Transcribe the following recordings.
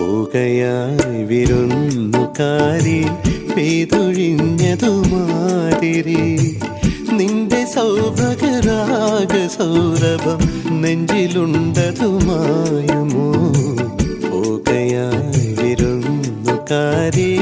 Oh, Kayak വിരുന്നുകാരിൽ പെയ്തൊഴിഞ്ഞതുമാതിരി. നിന്റെ സൗഭഗരാഗ സൗരഭം നെഞ്ചിലുണ്ടതുമായുമോ? പോകയായി വിരുന്നുകാരി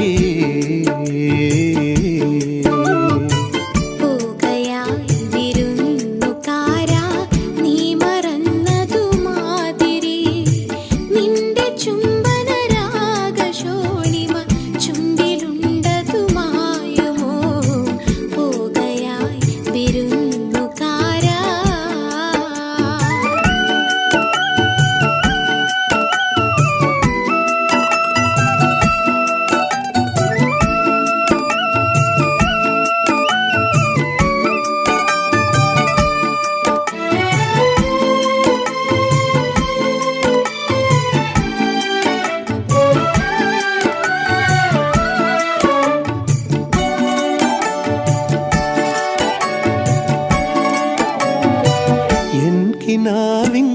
കിനാവിൻ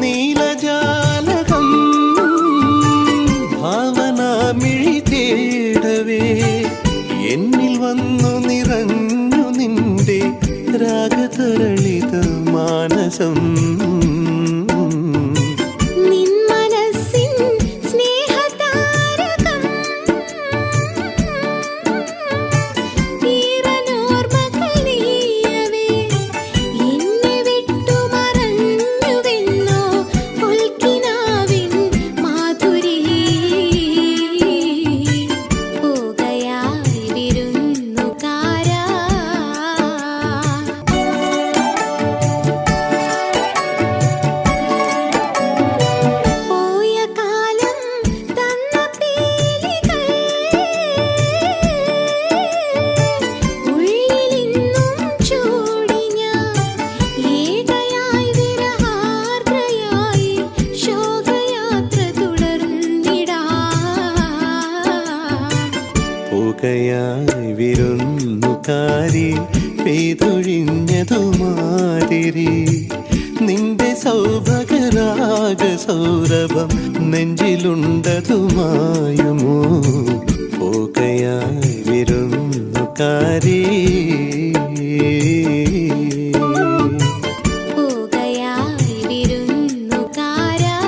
നീലജാലകം ഭാവനാമിഴി തേടവേ. എന്നിൽ വന്നു നിറഞ്ഞു നിന്റെ രാഗതരളിത മാനസം. കാക്കയായി വിരുന്നുകാരി പെയ്തൊഴിഞ്ഞതുമാതിരി. നിന്റെ സൗഭഗരാഗ സൗരഭം നെഞ്ചിലുണ്ടതുമായുമോ? പോകയായി വിരുന്നുകാരീ പോകയായി വിരുന്നുകാരാ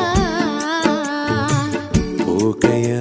പോകയാ